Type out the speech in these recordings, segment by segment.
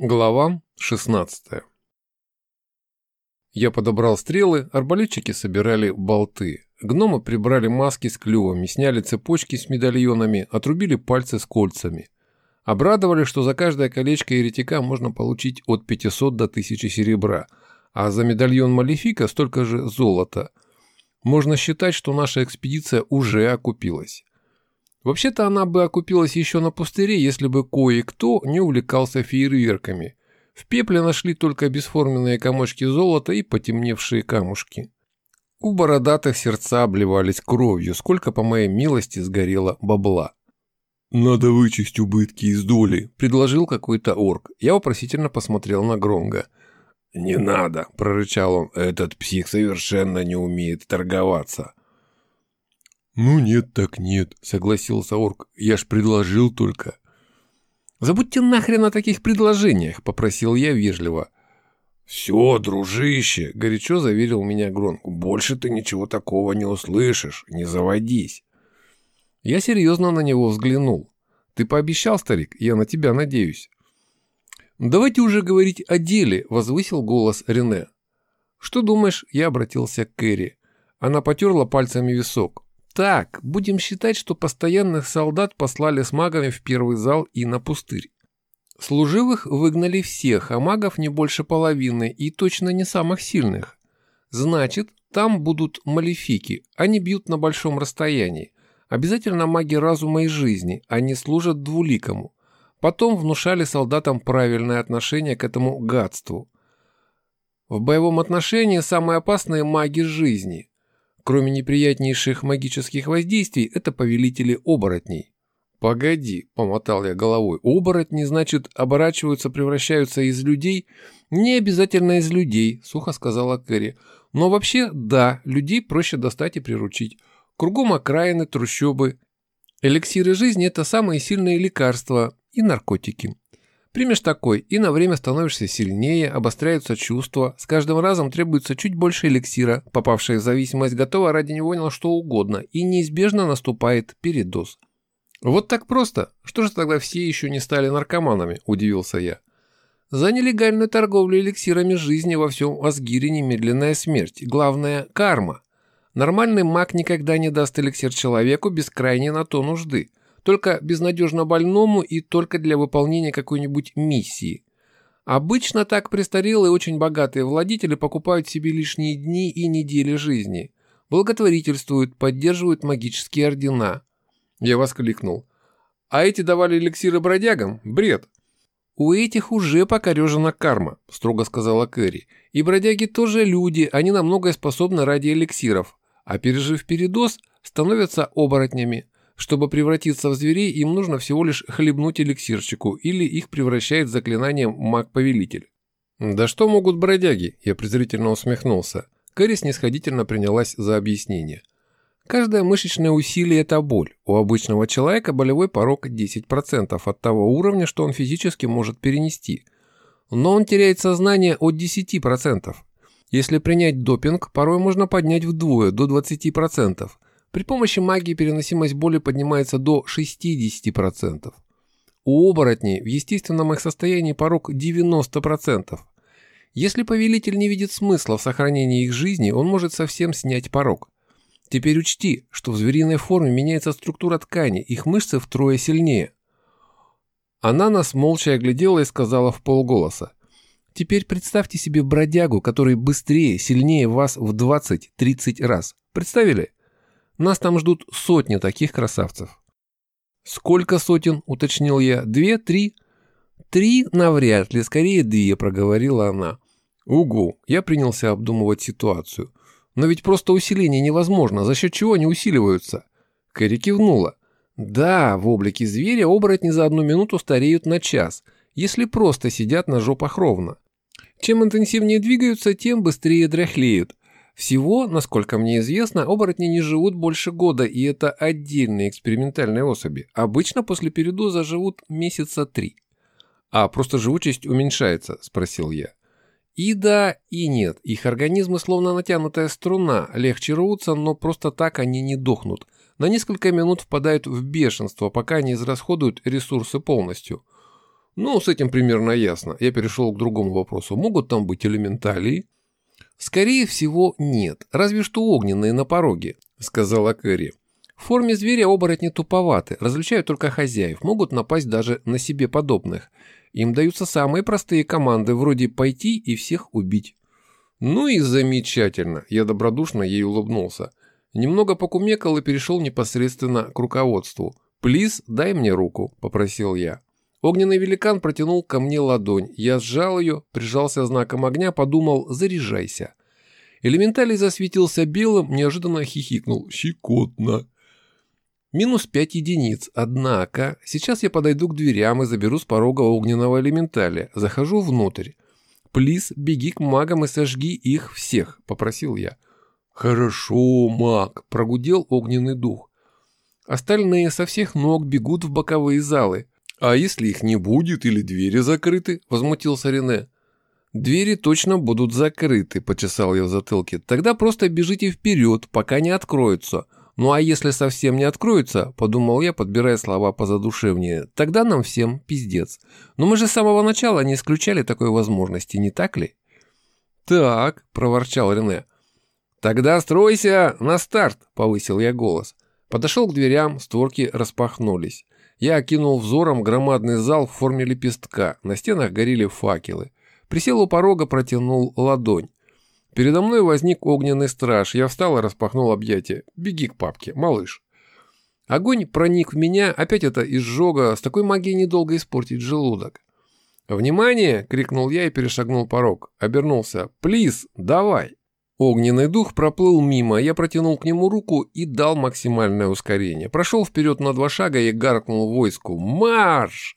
Глава 16 Я подобрал стрелы, арбалетчики собирали болты. Гномы прибрали маски с клювами, сняли цепочки с медальонами, отрубили пальцы с кольцами. Обрадовали, что за каждое колечко еретика можно получить от 500 до 1000 серебра, а за медальон Малефика столько же золота. Можно считать, что наша экспедиция уже окупилась. Вообще-то она бы окупилась еще на пустыре, если бы кое-кто не увлекался фейерверками. В пепле нашли только бесформенные комочки золота и потемневшие камушки. У бородатых сердца обливались кровью, сколько, по моей милости, сгорело бабла. «Надо вычесть убытки из доли», – предложил какой-то орк. Я вопросительно посмотрел на Гронга. «Не надо», – прорычал он, – «этот псих совершенно не умеет торговаться». «Ну нет так нет», — согласился орк. «Я ж предложил только». «Забудьте нахрен о таких предложениях», — попросил я вежливо. «Все, дружище», — горячо заверил меня Гронк. «Больше ты ничего такого не услышишь. Не заводись». Я серьезно на него взглянул. «Ты пообещал, старик? Я на тебя надеюсь». «Давайте уже говорить о деле», — возвысил голос Рене. «Что думаешь?» — я обратился к Кэрри. Она потерла пальцами висок. Так, будем считать, что постоянных солдат послали с магами в первый зал и на пустырь. Служивых выгнали всех, а магов не больше половины и точно не самых сильных. Значит, там будут малефики, они бьют на большом расстоянии. Обязательно маги разума и жизни, они служат двуликому. Потом внушали солдатам правильное отношение к этому гадству. В боевом отношении самые опасные маги жизни. Кроме неприятнейших магических воздействий, это повелители оборотней. «Погоди», — помотал я головой, — «оборотни, значит, оборачиваются, превращаются из людей?» «Не обязательно из людей», — сухо сказала Кэрри. «Но вообще, да, людей проще достать и приручить. Кругом окраины, трущобы. Эликсиры жизни – это самые сильные лекарства и наркотики. Примешь такой, и на время становишься сильнее, обостряются чувства, с каждым разом требуется чуть больше эликсира, попавшая в зависимость готова ради него на что угодно, и неизбежно наступает передоз. «Вот так просто? Что же тогда все еще не стали наркоманами?» – удивился я. «За нелегальную торговлю эликсирами жизни во всем Асгире немедленная смерть. Главное – карма. Нормальный маг никогда не даст эликсир человеку без крайней на то нужды только безнадежно больному и только для выполнения какой-нибудь миссии. Обычно так престарелые очень богатые владетели покупают себе лишние дни и недели жизни, благотворительствуют, поддерживают магические ордена. Я воскликнул. А эти давали эликсиры бродягам? Бред. «У этих уже покорежена карма», – строго сказала Кэрри. «И бродяги тоже люди, они на многое способны ради эликсиров, а пережив передоз, становятся оборотнями. Чтобы превратиться в зверей, им нужно всего лишь хлебнуть эликсирчику, или их превращает заклинанием маг-повелитель. «Да что могут бродяги?» – я презрительно усмехнулся. Кэрри снисходительно принялась за объяснение. Каждое мышечное усилие – это боль. У обычного человека болевой порог 10% от того уровня, что он физически может перенести. Но он теряет сознание от 10%. Если принять допинг, порой можно поднять вдвое, до 20%. При помощи магии переносимость боли поднимается до 60%. У оборотней в естественном их состоянии порог 90%. Если повелитель не видит смысла в сохранении их жизни, он может совсем снять порог. Теперь учти, что в звериной форме меняется структура ткани, их мышцы втрое сильнее. Она нас молча оглядела и сказала в полголоса. Теперь представьте себе бродягу, который быстрее, сильнее вас в 20-30 раз. Представили? Нас там ждут сотни таких красавцев. Сколько сотен, уточнил я. Две, три? Три навряд ли, скорее две, проговорила она. Угу, я принялся обдумывать ситуацию. Но ведь просто усиление невозможно, за счет чего они усиливаются? Кэрри кивнула. Да, в облике зверя оборотни за одну минуту стареют на час, если просто сидят на жопах ровно. Чем интенсивнее двигаются, тем быстрее дряхлеют, всего, насколько мне известно, оборотни не живут больше года, и это отдельные экспериментальные особи. Обычно после передоза живут месяца три. А просто живучесть уменьшается, спросил я. И да, и нет. Их организмы словно натянутая струна, легче рвутся, но просто так они не дохнут. На несколько минут впадают в бешенство, пока не израсходуют ресурсы полностью. Ну, с этим примерно ясно. Я перешел к другому вопросу. Могут там быть элементалии? Скорее всего, нет. Разве что огненные на пороге, сказала Кэрри. В форме зверя оборотни туповаты, различают только хозяев, могут напасть даже на себе подобных. Им даются самые простые команды, вроде пойти и всех убить. Ну и замечательно, я добродушно ей улыбнулся. Немного покумекал и перешел непосредственно к руководству. «Плиз, дай мне руку», – попросил я. Огненный великан протянул ко мне ладонь. Я сжал ее, прижался знаком огня, подумал «заряжайся». Элементалий засветился белым, неожиданно хихикнул. «Щекотно». Минус пять единиц, однако, сейчас я подойду к дверям и заберу с порога огненного элементаля. Захожу внутрь. «Плиз, беги к магам и сожги их всех», — попросил я. «Хорошо, маг», — прогудел огненный дух. Остальные со всех ног бегут в боковые залы. «А если их не будет или двери закрыты?» – возмутился Рене. «Двери точно будут закрыты», – почесал я в затылке. «Тогда просто бежите вперед, пока не откроются. Ну а если совсем не откроются, – подумал я, подбирая слова позадушевнее, – тогда нам всем пиздец. Но мы же с самого начала не исключали такой возможности, не так ли?» «Так», – проворчал Рене. «Тогда стройся на старт», – повысил я голос. Подошел к дверям, створки распахнулись. Я окинул взором громадный зал в форме лепестка, на стенах горели факелы. Присел у порога, протянул ладонь. Передо мной возник огненный страж. Я встал и распахнул объятия. «Беги к папке, малыш». Огонь проник в меня, опять это изжога, с такой магией недолго испортить желудок. «Внимание!» — крикнул я и перешагнул порог. Обернулся. «Плиз, давай!» Огненный дух проплыл мимо, я протянул к нему руку и дал максимальное ускорение. Прошел вперед на два шага и гаркнул войску «Марш!».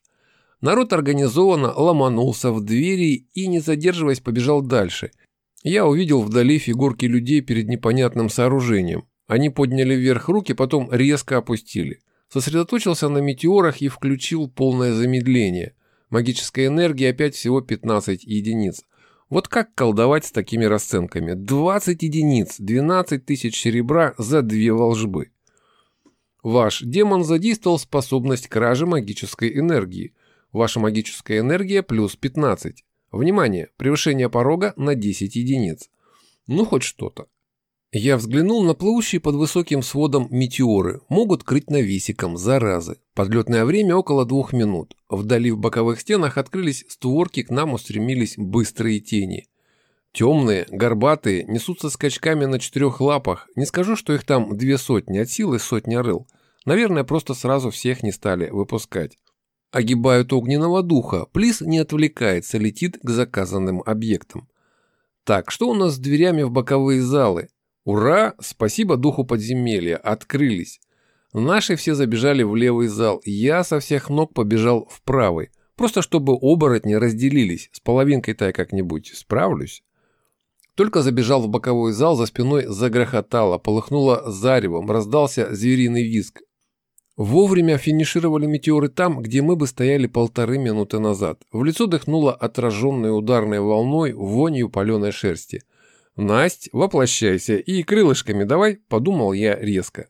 Народ организованно ломанулся в двери и, не задерживаясь, побежал дальше. Я увидел вдали фигурки людей перед непонятным сооружением. Они подняли вверх руки, потом резко опустили. Сосредоточился на метеорах и включил полное замедление. Магическая энергия опять всего 15 единиц. Вот как колдовать с такими расценками? 20 единиц, 12 тысяч серебра за две волжбы. Ваш демон задействовал способность кражи магической энергии. Ваша магическая энергия плюс 15. Внимание, превышение порога на 10 единиц. Ну, хоть что-то. Я взглянул на плывущие под высоким сводом метеоры. Могут крыть навесиком, заразы. Подлетное время около двух минут. Вдали в боковых стенах открылись створки, к нам устремились быстрые тени. Темные, горбатые, несутся скачками на четырех лапах. Не скажу, что их там две сотни, от силы сотня рыл. Наверное, просто сразу всех не стали выпускать. Огибают огненного духа. Плис не отвлекается, летит к заказанным объектам. Так, что у нас с дверями в боковые залы? Ура! Спасибо духу подземелья. Открылись. Наши все забежали в левый зал. Я со всех ног побежал в правый. Просто чтобы оборотни разделились. С половинкой-то я как-нибудь справлюсь. Только забежал в боковой зал, за спиной загрохотало, полыхнуло заревом, раздался звериный визг. Вовремя финишировали метеоры там, где мы бы стояли полторы минуты назад. В лицо дыхнуло отраженной ударной волной вонью паленой шерсти. «Насть, воплощайся и крылышками давай», – подумал я резко.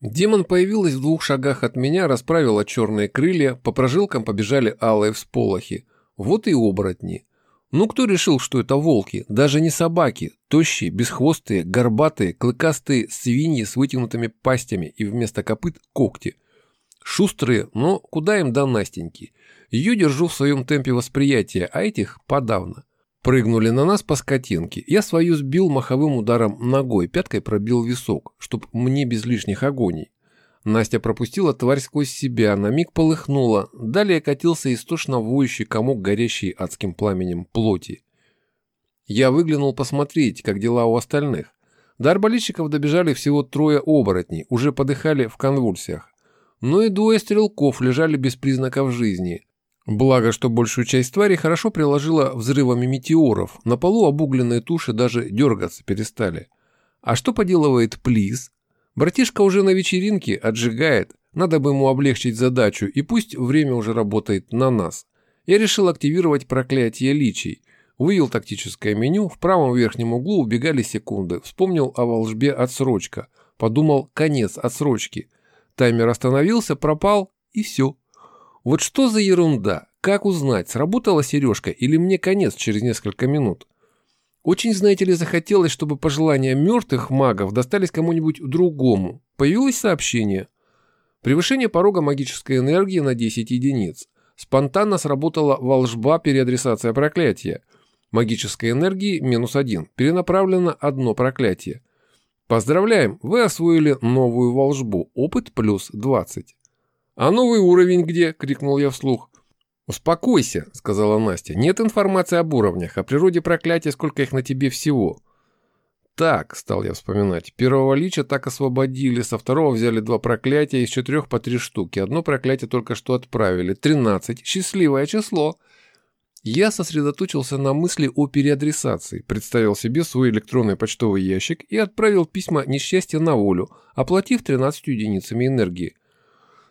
Демон появилась в двух шагах от меня, расправила черные крылья, по прожилкам побежали алые всполохи. Вот и оборотни. Ну кто решил, что это волки? Даже не собаки. Тощие, бесхвостые, горбатые, клыкастые свиньи с вытянутыми пастями и вместо копыт когти. Шустрые, но куда им до Настеньки? Ее держу в своем темпе восприятия, а этих подавно. Прыгнули на нас по скотинке. Я свою сбил маховым ударом ногой, пяткой пробил висок, чтоб мне без лишних агоний. Настя пропустила тварь сквозь себя, на миг полыхнула. Далее катился истошно воющий комок, горящий адским пламенем плоти. Я выглянул посмотреть, как дела у остальных. До арбалетчиков добежали всего трое оборотней, уже подыхали в конвульсиях. Но и двое стрелков лежали без признаков жизни. Благо, что большую часть твари хорошо приложила взрывами метеоров. На полу обугленные туши даже дергаться перестали. А что поделывает Плиз? Братишка уже на вечеринке отжигает. Надо бы ему облегчить задачу, и пусть время уже работает на нас. Я решил активировать проклятие личий. Вывел тактическое меню, в правом верхнем углу убегали секунды. Вспомнил о волжбе отсрочка. Подумал, конец отсрочки. Таймер остановился, пропал, и все. Вот что за ерунда? Как узнать, сработала сережка или мне конец через несколько минут? Очень, знаете ли, захотелось, чтобы пожелания мертвых магов достались кому-нибудь другому. Появилось сообщение. Превышение порога магической энергии на 10 единиц. Спонтанно сработала волжба переадресация проклятия. Магической энергии минус один. Перенаправлено одно проклятие. Поздравляем, вы освоили новую волжбу. Опыт плюс 20. «А новый уровень где?» – крикнул я вслух. «Успокойся», – сказала Настя. «Нет информации об уровнях, о природе проклятия, сколько их на тебе всего». «Так», – стал я вспоминать, – «первого лича так освободили, со второго взяли два проклятия, из четырех по три штуки. Одно проклятие только что отправили. Тринадцать. Счастливое число». Я сосредоточился на мысли о переадресации, представил себе свой электронный почтовый ящик и отправил письма несчастья на волю, оплатив 13 единицами энергии.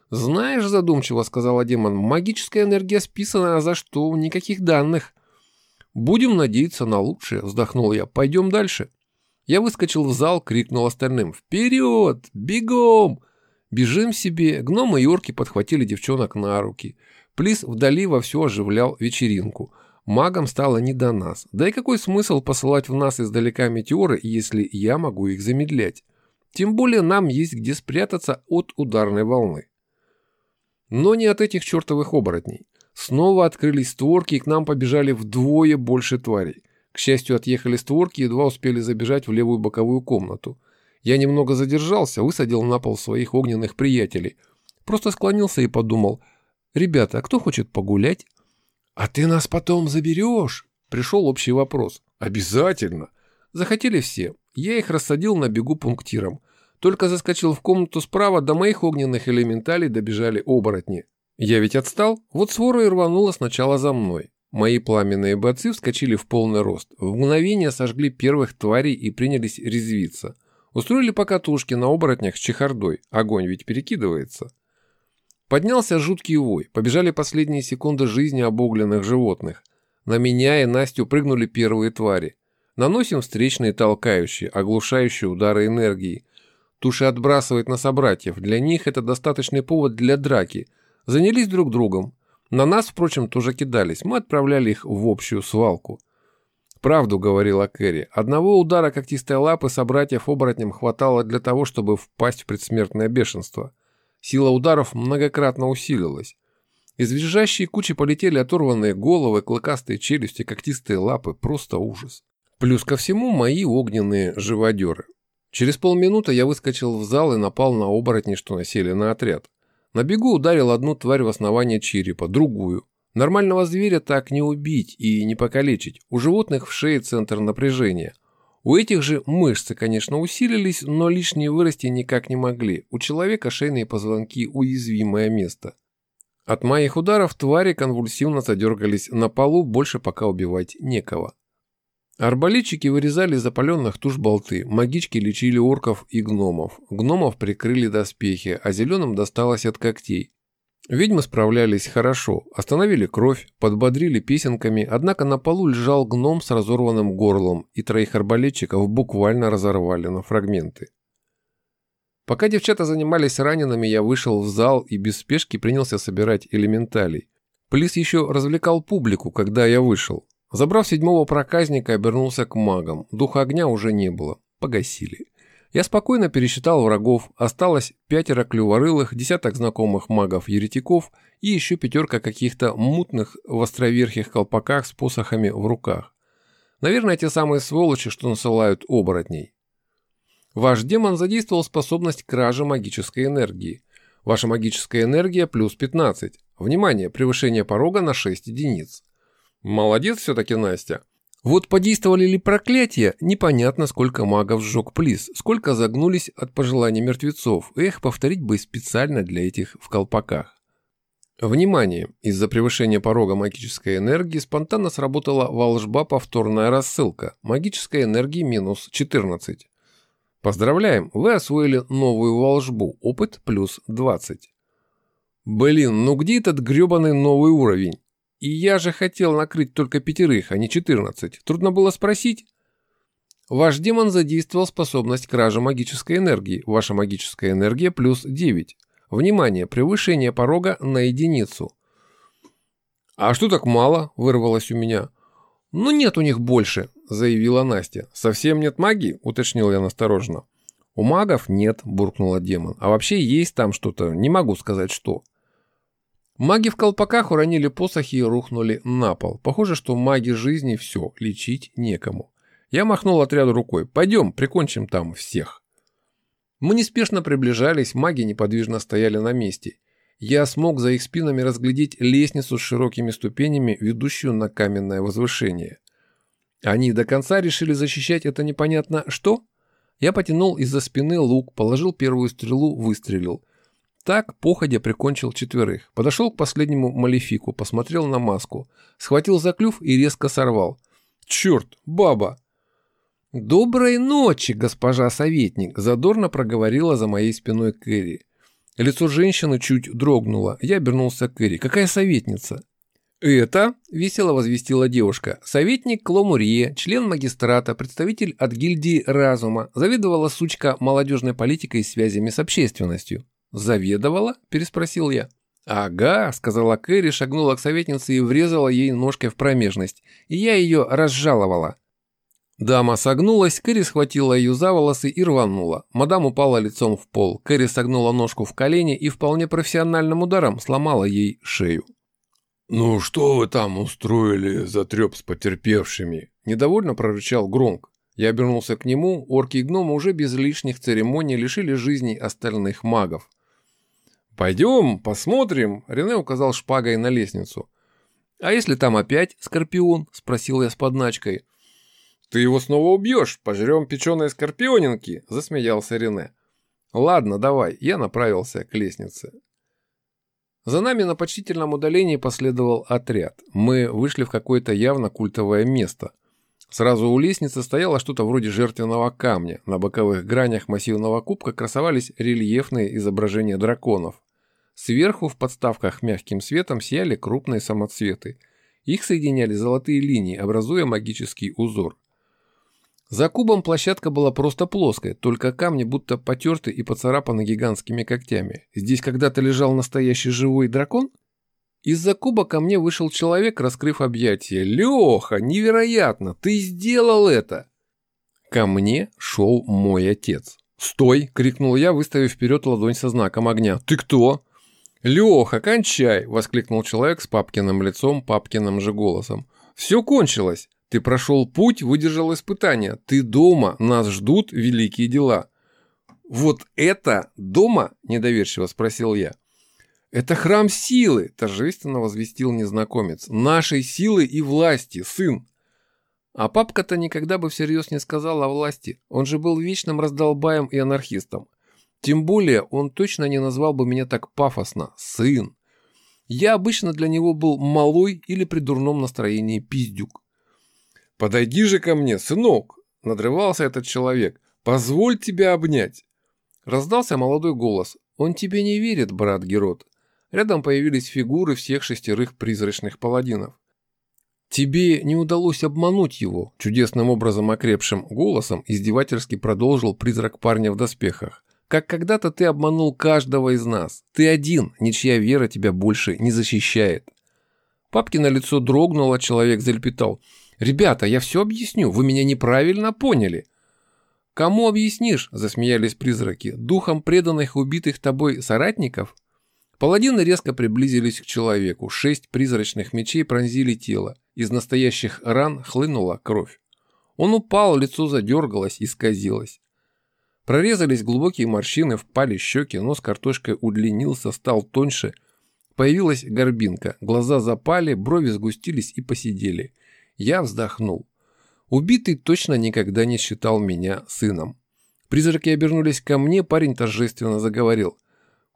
«Знаешь, задумчиво», — сказала демон, — «магическая энергия списана, а за что? Никаких данных». «Будем надеяться на лучшее», — вздохнул я. «Пойдем дальше». Я выскочил в зал, крикнул остальным. «Вперед! Бегом!» Бежим себе. Гномы и орки подхватили девчонок на руки. Плис вдали вовсю оживлял вечеринку. Магам стало не до нас. Да и какой смысл посылать в нас издалека метеоры, если я могу их замедлять? Тем более нам есть где спрятаться от ударной волны. Но не от этих чертовых оборотней. Снова открылись створки, и к нам побежали вдвое больше тварей. К счастью, отъехали створки едва успели забежать в левую боковую комнату. Я немного задержался, высадил на пол своих огненных приятелей. Просто склонился и подумал, «Ребята, а кто хочет погулять?» «А ты нас потом заберешь?» Пришел общий вопрос. «Обязательно!» Захотели все. Я их рассадил на бегу пунктиром. Только заскочил в комнату справа, до моих огненных элементалей добежали оборотни. Я ведь отстал? Вот свора и рванула сначала за мной. Мои пламенные бойцы вскочили в полный рост. В мгновение сожгли первых тварей и принялись резвиться. Устроили покатушки на оборотнях с чехардой. Огонь ведь перекидывается. Поднялся жуткий вой. Побежали последние секунды жизни обугленных животных. На меня и Настю прыгнули первые твари. Наносим встречные толкающие, оглушающие удары энергии. Туши отбрасывают на собратьев. Для них это достаточный повод для драки. Занялись друг другом. На нас, впрочем, тоже кидались. Мы отправляли их в общую свалку. «Правду», — говорила Кэрри. «Одного удара когтистой лапы собратьев оборотням хватало для того, чтобы впасть в предсмертное бешенство. Сила ударов многократно усилилась. Из визжащей кучи полетели оторванные головы, клыкастые челюсти, когтистые лапы. Просто ужас. Плюс ко всему мои огненные живодеры. Через полминуты я выскочил в зал и напал на оборотни, что насели на отряд. На бегу ударил одну тварь в основание черепа, другую. Нормального зверя так не убить и не покалечить. У животных в шее центр напряжения. У этих же мышцы, конечно, усилились, но лишние вырасти никак не могли. У человека шейные позвонки – уязвимое место. От моих ударов твари конвульсивно задергались на полу, больше пока убивать некого. Арбалетчики вырезали из запаленных туш болты, магички лечили орков и гномов. Гномов прикрыли доспехи, а зеленым досталось от когтей. Ведьмы справлялись хорошо, остановили кровь, подбодрили песенками, однако на полу лежал гном с разорванным горлом, и троих арбалетчиков буквально разорвали на фрагменты. Пока девчата занимались ранеными, я вышел в зал и без спешки принялся собирать элементалей. Плис еще развлекал публику, когда я вышел. Забрав седьмого проказника, обернулся к магам. Духа огня уже не было. Погасили. Я спокойно пересчитал врагов. Осталось пятеро клюворылых, десяток знакомых магов-еретиков и еще пятерка каких-то мутных в островерхих колпаках с посохами в руках. Наверное, те самые сволочи, что насылают оборотней. Ваш демон задействовал способность кражи магической энергии. Ваша магическая энергия плюс 15. Внимание, превышение порога на 6 единиц. Молодец все-таки Настя. Вот подействовали ли проклятия, непонятно, сколько магов сжег Плис, сколько загнулись от пожеланий мертвецов. Эх, повторить бы специально для этих в колпаках. Внимание! Из-за превышения порога магической энергии спонтанно сработала волжба повторная рассылка. Магической энергии минус 14. Поздравляем, вы освоили новую волжбу. Опыт плюс 20. Блин, ну где этот гребаный новый уровень? И я же хотел накрыть только пятерых, а не четырнадцать. Трудно было спросить. Ваш демон задействовал способность кражи магической энергии. Ваша магическая энергия плюс 9. Внимание, превышение порога на единицу. «А что так мало?» – вырвалось у меня. «Ну нет у них больше», – заявила Настя. «Совсем нет магии?» – уточнил я настороженно. «У магов нет», – буркнула демон. «А вообще есть там что-то, не могу сказать что». Маги в колпаках уронили посохи и рухнули на пол. Похоже, что маги жизни все, лечить некому. Я махнул отряду рукой. «Пойдем, прикончим там всех». Мы неспешно приближались, маги неподвижно стояли на месте. Я смог за их спинами разглядеть лестницу с широкими ступенями, ведущую на каменное возвышение. Они до конца решили защищать это непонятно что? Я потянул из-за спины лук, положил первую стрелу, выстрелил. Так, походя, прикончил четверых. Подошел к последнему малефику, посмотрел на маску, схватил за клюв и резко сорвал. «Черт, баба!» «Доброй ночи, госпожа советник!» – задорно проговорила за моей спиной Кэрри. Лицо женщины чуть дрогнуло. Я обернулся к Эри. «Какая советница?» «Это», – весело возвестила девушка, – советник Кломурье, член магистрата, представитель от гильдии разума, заведовала сучка молодежной политикой и связями с общественностью. «Заведовала?» – переспросил я. «Ага», – сказала Кэрри, шагнула к советнице и врезала ей ножкой в промежность. И я ее разжаловала. Дама согнулась, Кэрри схватила ее за волосы и рванула. Мадам упала лицом в пол. Кэрри согнула ножку в колени и вполне профессиональным ударом сломала ей шею. «Ну что вы там устроили за треп с потерпевшими?» Недовольно прорычал Гронк. Я обернулся к нему, орки и гномы уже без лишних церемоний лишили жизней остальных магов. «Пойдем, посмотрим», — Рене указал шпагой на лестницу. «А если там опять скорпион?» — спросил я с подначкой. «Ты его снова убьешь, пожрем печеные скорпионинки», – засмеялся Рене. «Ладно, давай», – я направился к лестнице. За нами на почтительном удалении последовал отряд. Мы вышли в какое-то явно культовое место. Сразу у лестницы стояло что-то вроде жертвенного камня. На боковых гранях массивного кубка красовались рельефные изображения драконов. Сверху в подставках мягким светом сияли крупные самоцветы. Их соединяли золотые линии, образуя магический узор. За кубом площадка была просто плоская, только камни будто потерты и поцарапаны гигантскими когтями. Здесь когда-то лежал настоящий живой дракон? Из-за куба ко мне вышел человек, раскрыв объятия. «Леха, невероятно! Ты сделал это!» Ко мне шел мой отец. «Стой!» — крикнул я, выставив вперед ладонь со знаком огня. «Ты кто?» «Леха, кончай!» — воскликнул человек с папкиным лицом, папкиным же голосом. «Все кончилось!» Ты прошел путь, выдержал испытания. Ты дома, нас ждут великие дела. Вот это дома? Недоверчиво спросил я. Это храм силы, торжественно возвестил незнакомец. Нашей силы и власти, сын. А папка-то никогда бы всерьез не сказал о власти. Он же был вечным раздолбаем и анархистом. Тем более он точно не назвал бы меня так пафосно. Сын. Я обычно для него был малой или при дурном настроении пиздюк. «Подойди же ко мне, сынок!» – надрывался этот человек. «Позволь тебя обнять!» Раздался молодой голос. «Он тебе не верит, брат Герод!» Рядом появились фигуры всех шестерых призрачных паладинов. «Тебе не удалось обмануть его», – чудесным образом окрепшим голосом издевательски продолжил призрак парня в доспехах. «Как когда-то ты обманул каждого из нас. Ты один, ничья вера тебя больше не защищает». Папкино лицо дрогнуло, человек залепетал – «Ребята, я все объясню, вы меня неправильно поняли». «Кому объяснишь?» – засмеялись призраки. «Духом преданных убитых тобой соратников?» Паладины резко приблизились к человеку. Шесть призрачных мечей пронзили тело. Из настоящих ран хлынула кровь. Он упал, лицо задергалось и сказилось. Прорезались глубокие морщины, впали щеки, нос картошкой удлинился, стал тоньше. Появилась горбинка, глаза запали, брови сгустились и посидели. Я вздохнул. Убитый точно никогда не считал меня сыном. Призраки обернулись ко мне, парень торжественно заговорил.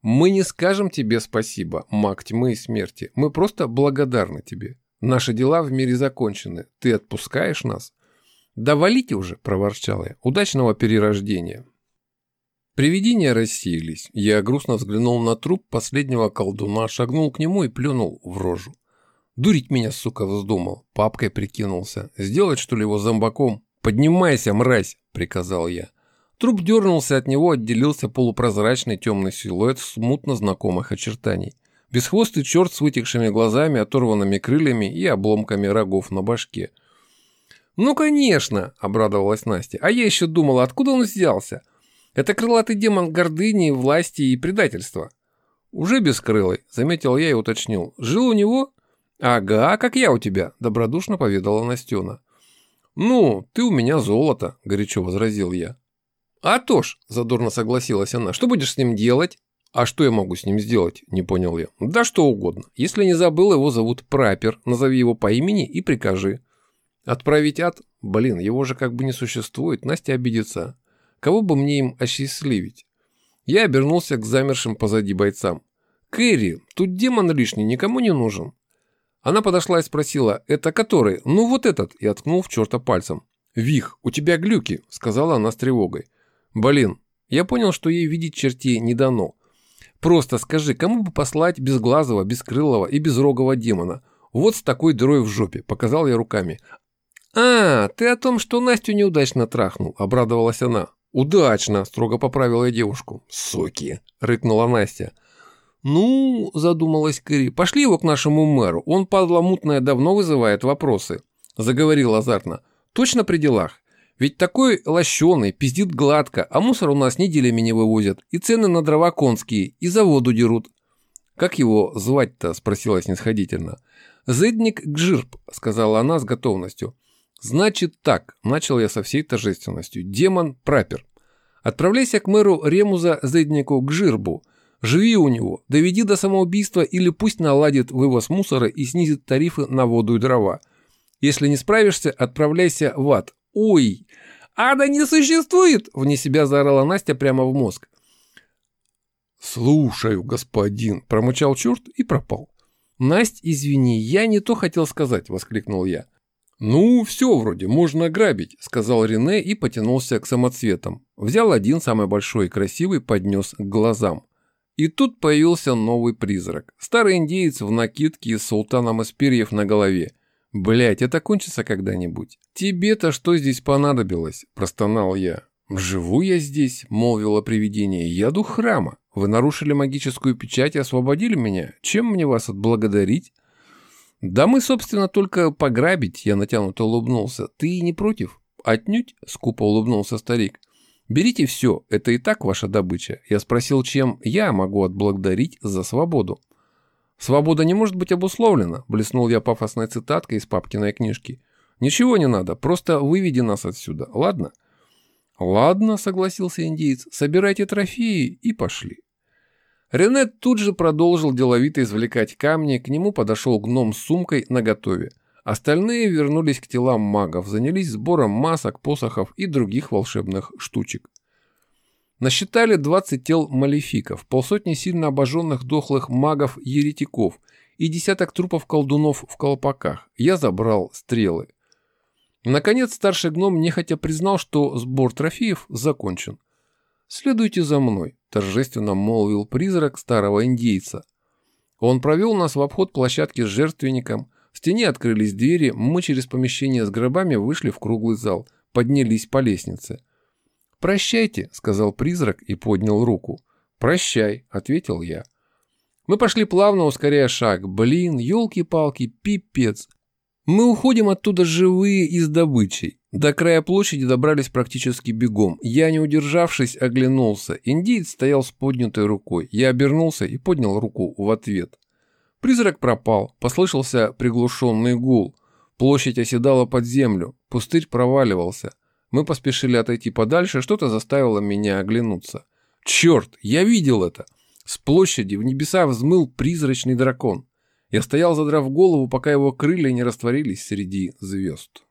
«Мы не скажем тебе спасибо, маг тьмы и смерти. Мы просто благодарны тебе. Наши дела в мире закончены. Ты отпускаешь нас?» «Да валите уже!» – проворчал я. «Удачного перерождения!» Привидения рассеялись. Я грустно взглянул на труп последнего колдуна, шагнул к нему и плюнул в рожу. Дурить меня, сука, вздумал. Папкой прикинулся. Сделать, что ли, его зомбаком? Поднимайся, мразь, приказал я. Труп дернулся от него, отделился полупрозрачный темный силуэт смутно знакомых очертаний. Бесхвостый черт с вытекшими глазами, оторванными крыльями и обломками рогов на башке. «Ну, конечно!» – обрадовалась Настя. «А я еще думала, откуда он взялся? Это крылатый демон гордыни, власти и предательства». «Уже бескрылый», – заметил я и уточнил. «Жил у него?» «Ага, как я у тебя», – добродушно поведала Настена. «Ну, ты у меня золото», – горячо возразил я. «А то ж», – задорно согласилась она, – «что будешь с ним делать?» «А что я могу с ним сделать?» – не понял я. «Да что угодно. Если не забыл, его зовут Прапер. Назови его по имени и прикажи». «Отправить ад? Блин, его же как бы не существует. Настя обидится. Кого бы мне им осчастливить?» Я обернулся к замершим позади бойцам. «Кэрри, тут демон лишний, никому не нужен». Она подошла и спросила, «Это который?» «Ну вот этот», и откнул в черта пальцем. «Вих, у тебя глюки», — сказала она с тревогой. «Блин, я понял, что ей видеть чертей не дано. Просто скажи, кому бы послать безглазого, бескрылого и безрогого демона? Вот с такой дырой в жопе», — показал я руками. «А, ты о том, что Настю неудачно трахнул», — обрадовалась она. «Удачно», — строго поправила я девушку. «Соки», — рыкнула Настя. «Ну», — задумалась Кэрри, — «пошли его к нашему мэру. Он, падла мутная, давно вызывает вопросы», — заговорил азартно. «Точно при делах? Ведь такой лощеный, пиздит гладко, а мусор у нас неделями не вывозят, и цены на дрова конские, и за воду дерут». «Как его звать-то?» — спросила снисходительно. «Зедник Гжирп», — сказала она с готовностью. «Значит так», — начал я со всей торжественностью. «Демон Прапер. Отправляйся к мэру Ремуза Зеднику Гжирбу, Живи у него, доведи до самоубийства или пусть наладит вывоз мусора и снизит тарифы на воду и дрова. Если не справишься, отправляйся в ад. Ой, ада не существует! Вне себя заорала Настя прямо в мозг. «Слушаю, господин», – промычал черт и пропал. «Насть, извини, я не то хотел сказать», – воскликнул я. «Ну, все вроде, можно грабить», – сказал Рене и потянулся к самоцветам. Взял один, самый большой и красивый, поднес к глазам. И тут появился новый призрак. Старый индеец в накидке с султаном из перьев на голове. Блять, это кончится когда-нибудь. Тебе-то что здесь понадобилось? Простонал я. «Живу я здесь», — молвило привидение. «Я дух храма. Вы нарушили магическую печать и освободили меня. Чем мне вас отблагодарить?» «Да мы, собственно, только пограбить», — я натянуто улыбнулся. «Ты не против?» «Отнюдь», — скупо улыбнулся старик. Берите все, это и так ваша добыча. Я спросил, чем я могу отблагодарить за свободу. Свобода не может быть обусловлена, блеснул я пафосной цитаткой из папкиной книжки. Ничего не надо, просто выведи нас отсюда, ладно? Ладно, согласился индиец, собирайте трофеи и пошли. Рене тут же продолжил деловито извлекать камни, к нему подошел гном с сумкой наготове. Остальные вернулись к телам магов, занялись сбором масок, посохов и других волшебных штучек. Насчитали 20 тел малефиков, полсотни сильно обожженных дохлых магов-еретиков и десяток трупов колдунов в колпаках. Я забрал стрелы. Наконец старший гном нехотя признал, что сбор трофеев закончен. «Следуйте за мной», – торжественно молвил призрак старого индейца. Он провел нас в обход площадки с жертвенником, в стене открылись двери, мы через помещение с гробами вышли в круглый зал, поднялись по лестнице. «Прощайте», — сказал призрак и поднял руку. «Прощай», — ответил я. Мы пошли плавно, ускоряя шаг. Блин, елки-палки, пипец. Мы уходим оттуда живые и с добычей. До края площади добрались практически бегом. Я, не удержавшись, оглянулся. Индиец стоял с поднятой рукой. Я обернулся и поднял руку в ответ. Призрак пропал, послышался приглушенный гул. Площадь оседала под землю, пустырь проваливался. Мы поспешили отойти подальше, что-то заставило меня оглянуться. Черт, я видел это! С площади в небеса взмыл призрачный дракон. Я стоял, задрав голову, пока его крылья не растворились среди звезд.